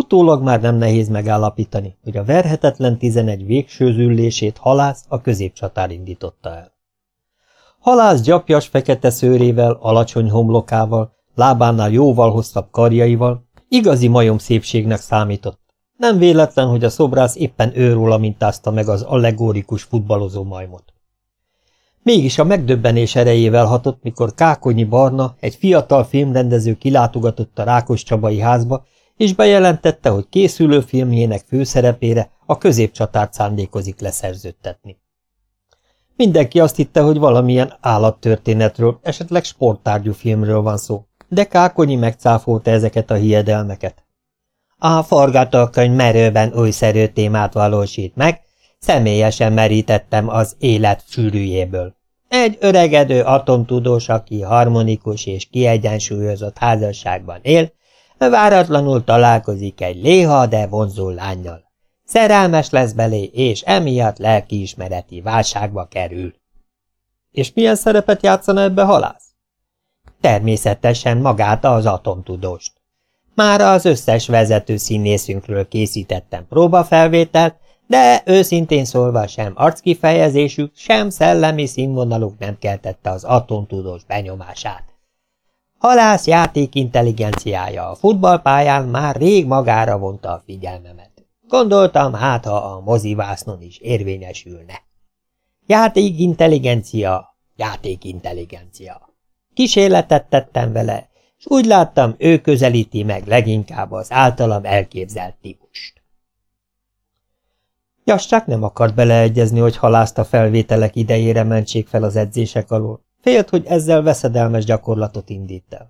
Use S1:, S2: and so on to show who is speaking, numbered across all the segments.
S1: Utólag már nem nehéz megállapítani, hogy a verhetetlen tizenegy végső züllését halász a középcsatár indította el. Halász gyapjas fekete szőrével, alacsony homlokával, lábánál jóval hosszabb karjaival, igazi majom szépségnek számított. Nem véletlen, hogy a szobrász éppen őróla mintázta meg az allegórikus futballozó majmot. Mégis a megdöbbenés erejével hatott, mikor Kákonyi Barna, egy fiatal filmrendező kilátogatott a Rákos Csabai házba, és bejelentette, hogy készülő filmjének főszerepére a középcsatárt szándékozik leszerződtetni. Mindenki azt hitte, hogy valamilyen állattörténetről, esetleg sporttárgyú filmről van szó, de Kákonyi megcáfolta ezeket a hiedelmeket. A forgatókönyv merőben újszerű témát valósít meg, személyesen merítettem az élet sűrűjéből. Egy öregedő atomtudós, aki harmonikus és kiegyensúlyozott házasságban él, váratlanul találkozik egy léha, de vonzó lányjal. Szerelmes lesz belé, és emiatt lelkiismereti válságba kerül. És milyen szerepet játszana ebbe halász? Természetesen magát az atomtudóst. Már az összes vezető színészünkről készítettem próbafelvételt, de őszintén szólva sem arckifejezésük, sem szellemi színvonaluk nem keltette az atomtudós benyomását. Halász játék intelligenciája a futballpályán már rég magára vonta a figyelmemet. Gondoltam, hát ha a mozivásznon is érvényesülne. Játék intelligencia, játék intelligencia. Kísérletet tettem vele, és úgy láttam, ő közelíti meg leginkább az általam elképzelt típust. Jassák nem akart beleegyezni, hogy halászt a felvételek idejére mentsék fel az edzések alól. Félt, hogy ezzel veszedelmes gyakorlatot indít el.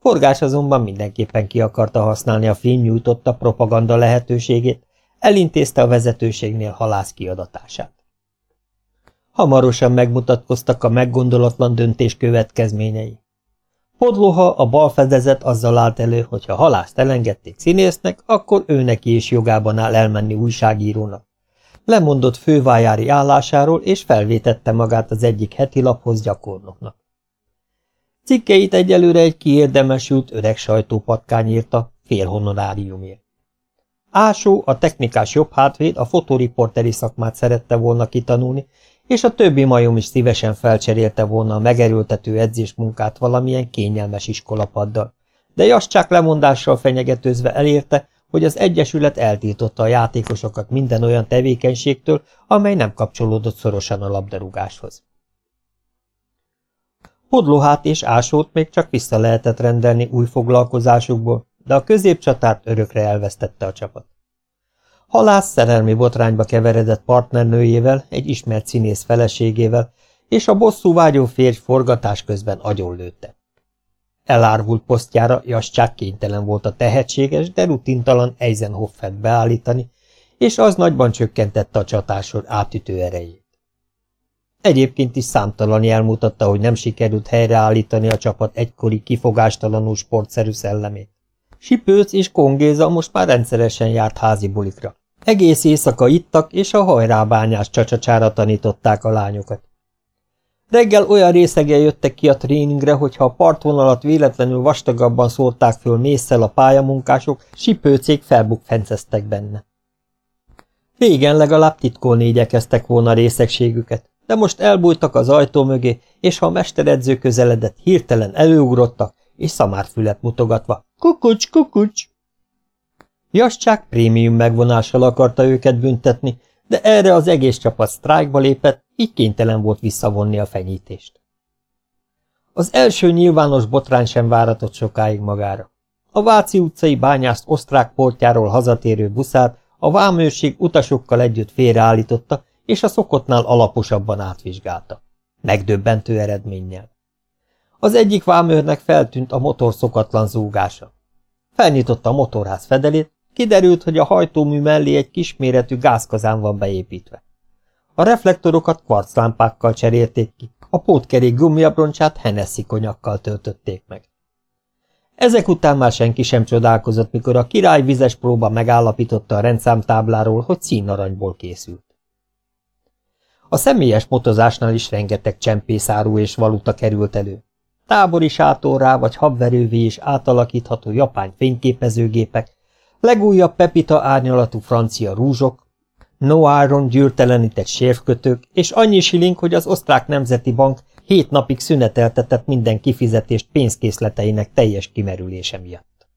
S1: Forgás azonban mindenképpen ki akarta használni a film nyújtotta propaganda lehetőségét, elintézte a vezetőségnél halász kiadatását. Hamarosan megmutatkoztak a meggondolatlan döntés következményei. Podloha a bal fedezet azzal állt elő, hogy ha halászt elengedték színésznek, akkor ő neki is jogában áll elmenni újságírónak. Lemondott fővájári állásáról, és felvétette magát az egyik heti laphoz gyakornoknak. Cikkeit egyelőre egy kiérdemesült öreg sajtópatkány írta, fél honoráriumért. Ásó, a technikás jobb hátvéd a fotoriporteri szakmát szerette volna kitanulni, és a többi majom is szívesen felcserélte volna a megerőltető edzésmunkát valamilyen kényelmes iskolapaddal, de Jascsák lemondással fenyegetőzve elérte, hogy az Egyesület eltiltotta a játékosokat minden olyan tevékenységtől, amely nem kapcsolódott szorosan a labdarúgáshoz. Podlohát és ásót még csak vissza lehetett rendelni új foglalkozásukból, de a középcsatárt örökre elvesztette a csapat. Halász szerelmi botrányba keveredett partnernőjével, egy ismert színész feleségével, és a bosszú vágyó férj forgatás közben agyonlőtte. Elárvult posztjára Jascsák kénytelen volt a tehetséges, de rutintalan Eisenhoffert beállítani, és az nagyban csökkentette a csatásor átütő erejét. Egyébként is számtalan elmutatta, hogy nem sikerült helyreállítani a csapat egykori kifogástalanul sportszerű szellemét. Sipőc és Kongéza most már rendszeresen járt házi bulikra. Egész éjszaka ittak, és a hajrábányás csacsacsára tanították a lányokat. Reggel olyan részegen jöttek ki a tréningre, hogyha a partvonalat véletlenül vastagabban szórták föl mészsel a pályamunkások, sipőcék felbukfenceztek benne. Régen legalább titkolni igyekeztek volna részegségüket, de most elbújtak az ajtó mögé, és ha a mesteredző közeledett, hirtelen előugrottak, és szamárfület mutogatva. Kukucs, kukucs! Jascsák prémium megvonással akarta őket büntetni, de erre az egész csapat sztrájkba lépett, így kénytelen volt visszavonni a fenyítést. Az első nyilvános botrány sem váratott sokáig magára. A Váci utcai bányászt osztrák portjáról hazatérő buszát a vámőrség utasokkal együtt félreállította, és a szokottnál alaposabban átvizsgálta. Megdöbbentő eredménnyel. Az egyik vámőrnek feltűnt a motor szokatlan zúgása. Felnyitotta a motorház fedelét, kiderült, hogy a hajtómű mellé egy kisméretű gázkazán van beépítve. A reflektorokat kvarclámpákkal cserélték ki, a pótkerék gumiabroncsát Hennessy konyakkal töltötték meg. Ezek után már senki sem csodálkozott, mikor a király vizes próba megállapította a rendszámtábláról, hogy színaranyból készült. A személyes motozásnál is rengeteg csempészárú és valuta került elő. Tábori sátorrá vagy habverővé is átalakítható japán fényképezőgépek, Legújabb pepita árnyalatú francia rúzsok, no iron gyűrtelenített sérvkötők, és annyi siling, hogy az osztrák nemzeti bank hét napig szüneteltetett minden kifizetést pénzkészleteinek teljes kimerülése miatt.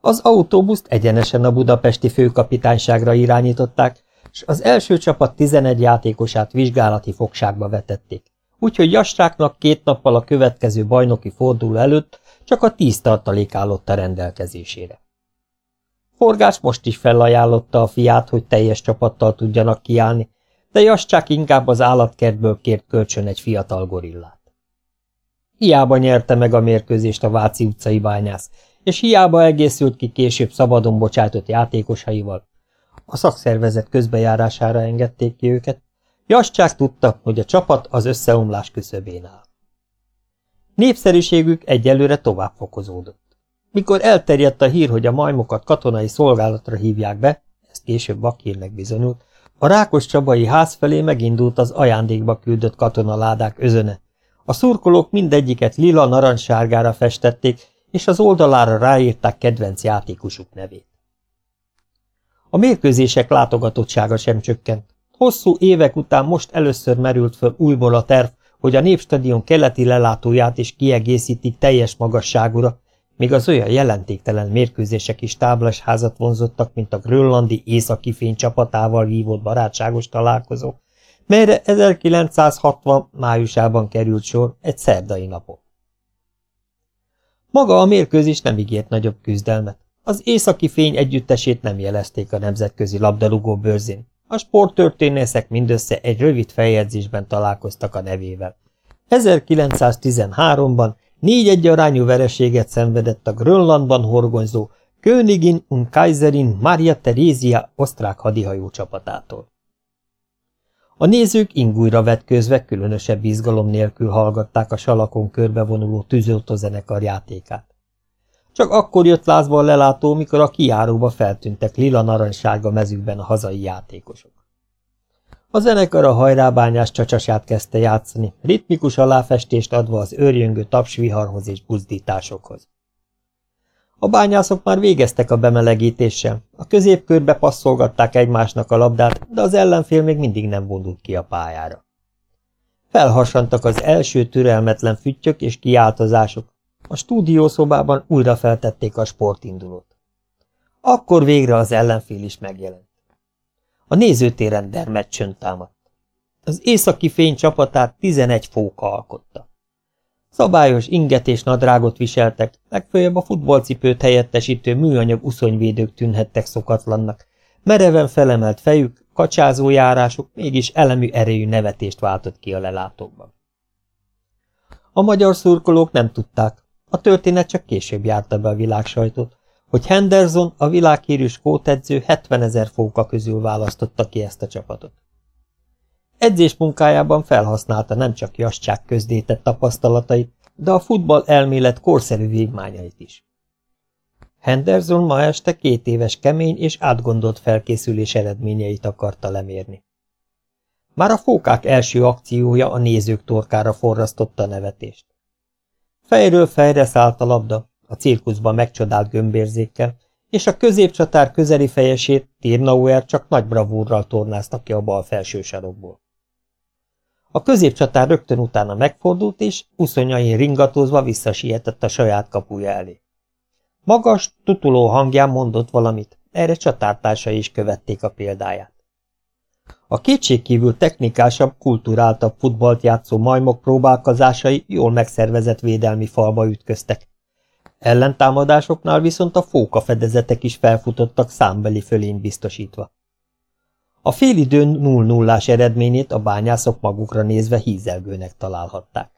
S1: Az autóbuszt egyenesen a budapesti főkapitányságra irányították, és az első csapat 11 játékosát vizsgálati fogságba vetették, úgyhogy Jastráknak két nappal a következő bajnoki forduló előtt csak a tíz tartalék állott a rendelkezésére. Forgás most is felajánlotta a fiát, hogy teljes csapattal tudjanak kiállni, de Jascsák inkább az állatkertből kért kölcsön egy fiatal gorillát. Hiába nyerte meg a mérkőzést a Váci utcai bányász, és hiába egészült ki később szabadon bocsátott játékosaival. A szakszervezet közbejárására engedték ki őket. Jascsák tudta, hogy a csapat az összeomlás küszöbén áll. Népszerűségük egyelőre tovább fokozódott. Mikor elterjedt a hír, hogy a majmokat katonai szolgálatra hívják be, ez később vakhírnek bizonyult, a Rákos Csabai ház felé megindult az ajándékba küldött katonaládák özöne. A szurkolók mindegyiket lila narancssárgára festették, és az oldalára ráírták kedvenc játékosuk nevét. A mérkőzések látogatottsága sem csökkent. Hosszú évek után most először merült föl újból a terv, hogy a Népstadion keleti lelátóját is kiegészítik teljes magasságúra, még az olyan jelentéktelen mérkőzések is táblasházat vonzottak, mint a grönlandi északi fény csapatával vívott barátságos találkozó, melyre 1960 májusában került sor egy szerdai napon. Maga a mérkőzés nem ígért nagyobb küzdelmet. Az északi fény együttesét nem jelezték a nemzetközi labdarúgó bőrzén. A sporttörténészek mindössze egy rövid feljegyzésben találkoztak a nevével. 1913-ban négy egy arányú vereséget szenvedett a Grönlandban horgonyzó Königin und Kaiserin Maria Terézia osztrák hadihajó csapatától. A nézők ingújra vetközve különösebb izgalom nélkül hallgatták a salakon körbevonuló tűzoltózenekar játékát. Csak akkor jött lázba a lelátó, mikor a kiáróba feltűntek lila narancssárga mezükben a hazai játékosok. A zenekar a hajrábányás csacsasát kezdte játszani, ritmikus aláfestést adva az őrjöngő tapsviharhoz és buzdításokhoz. A bányászok már végeztek a bemelegítéssel, a középkörbe passzolgatták egymásnak a labdát, de az ellenfél még mindig nem vonult ki a pályára. Felhasantak az első türelmetlen füttyök és kiáltozások, a stúdiószobában újra feltették a sportindulót. Akkor végre az ellenfél is megjelent. A nézőtéren dermed csönd támadt. Az északi fény csapatát 11 fóka alkotta. Szabályos inget és nadrágot viseltek, legfőjebb a futballcipőt helyettesítő műanyag uszonyvédők tűnhettek szokatlannak. Mereven felemelt fejük, kacsázó járásuk mégis elemű erejű nevetést váltott ki a lelátókban. A magyar szurkolók nem tudták, a történet csak később járta be a világsajtót, hogy Henderson, a világhírű skótedző 70 ezer fóka közül választotta ki ezt a csapatot. Edzés munkájában felhasználta nem csak Jascsák közdétett tapasztalatait, de a futball elmélet korszerű vívmányait is. Henderson ma este két éves kemény és átgondolt felkészülés eredményeit akarta lemérni. Már a fókák első akciója a nézők torkára forrasztotta a nevetést. Fejről fejre szállt a labda, a cirkuszban megcsodált gömbérzékkel, és a középcsatár közeli fejesét Tirnauer csak nagy bravúrral tornázta ki a bal felső sarokból. A középcsatár rögtön utána megfordult, és uszonyain ringatózva visszasietett a saját kapuja elé. Magas, tutuló hangján mondott valamit, erre csatártársai is követték a példáját. A kétségkívül technikásabb, kulturáltabb futballt játszó majmok próbálkozásai jól megszervezett védelmi falba ütköztek. Ellentámadásoknál viszont a fóka fedezetek is felfutottak számbeli fölény biztosítva. A félidőn 0 0 eredményét a bányászok magukra nézve hízelgőnek találhatták.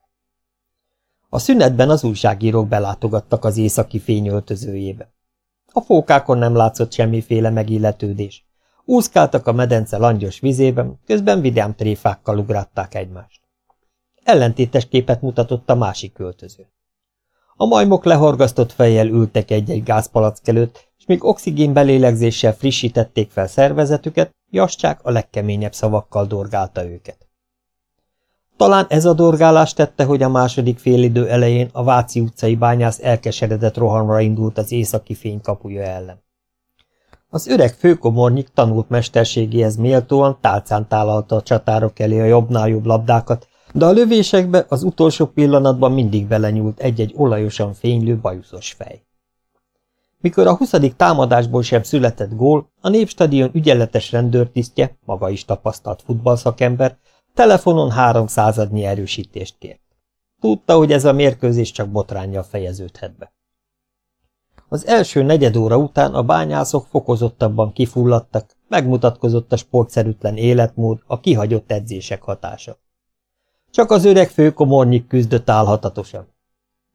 S1: A szünetben az újságírók belátogattak az északi fényöltözőjébe. A fókákon nem látszott semmiféle megilletődés. Úszkáltak a medence langyos vizében, közben vidám tréfákkal ugrátták egymást. Ellentétes képet mutatott a másik költöző. A majmok lehorgasztott fejjel ültek egy-egy gázpalack előtt, és még oxigén belélegzéssel frissítették fel szervezetüket, Jascsák a legkeményebb szavakkal dorgálta őket. Talán ez a dorgálás tette, hogy a második félidő elején a Váci utcai bányász elkeseredett rohamra indult az északi fény kapuja ellen. Az öreg főkomornyik tanult mesterségéhez méltóan tálcán tálalta a csatárok elé a jobbnál jobb labdákat, de a lövésekbe az utolsó pillanatban mindig belenyúlt egy-egy olajosan fénylő bajuszos fej. Mikor a huszadik támadásból sem született gól, a Népstadion ügyeletes rendőrtisztje, maga is tapasztalt futballszakember, telefonon háromszázadnyi erősítést kért. Tudta, hogy ez a mérkőzés csak botránnyal fejeződhet be. Az első negyed óra után a bányászok fokozottabban kifulladtak, megmutatkozott a sportszerűtlen életmód, a kihagyott edzések hatása. Csak az öreg főkomornyik küzdött állhatatosan.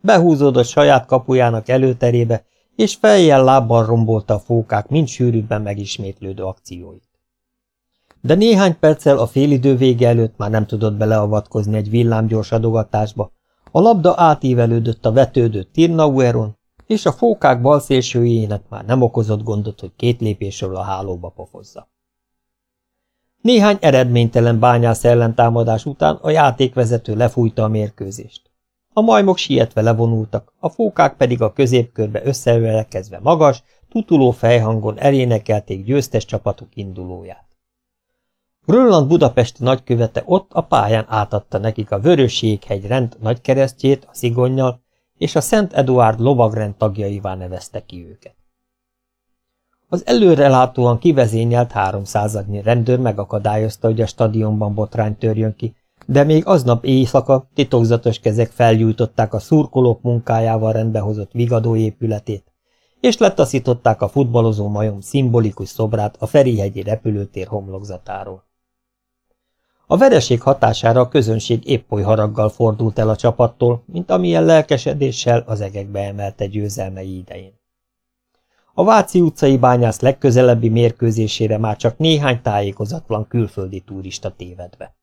S1: Behúzódott saját kapujának előterébe, és fejjel lábbal rombolta a fókák mind sűrűbben megismétlődő akcióit. De néhány perccel a félidő vége előtt már nem tudott beleavatkozni egy villámgyors adogatásba, a labda átívelődött a vetődő Tirnaueron, és a fókák bal szélsőjének már nem okozott gondot, hogy két lépésről a hálóba pofozza. Néhány eredménytelen bányász ellentámadás után a játékvezető lefújta a mérkőzést. A majmok sietve levonultak, a fókák pedig a középkörbe összevelekezve magas, tutuló fejhangon elénekelték győztes csapatuk indulóját. Grönland budapesti nagykövete ott a pályán átadta nekik a Vörösséghegy rend nagykeresztjét a szigonnyal, és a Szent Eduard lovagrend tagjaivá nevezte ki őket. Az előrelátóan kivezényelt háromszázadnyi rendőr megakadályozta, hogy a stadionban botrány törjön ki, de még aznap éjszaka titokzatos kezek felgyújtották a szurkolók munkájával rendbehozott vigadó épületét, és letaszították a futballozó majom szimbolikus szobrát a Ferihegyi repülőtér homlokzatáról. A vereség hatására a közönség épp oly haraggal fordult el a csapattól, mint amilyen lelkesedéssel az egekbe emelte győzelmei idején. A Váci utcai bányász legközelebbi mérkőzésére már csak néhány tájékozatlan külföldi turista tévedve.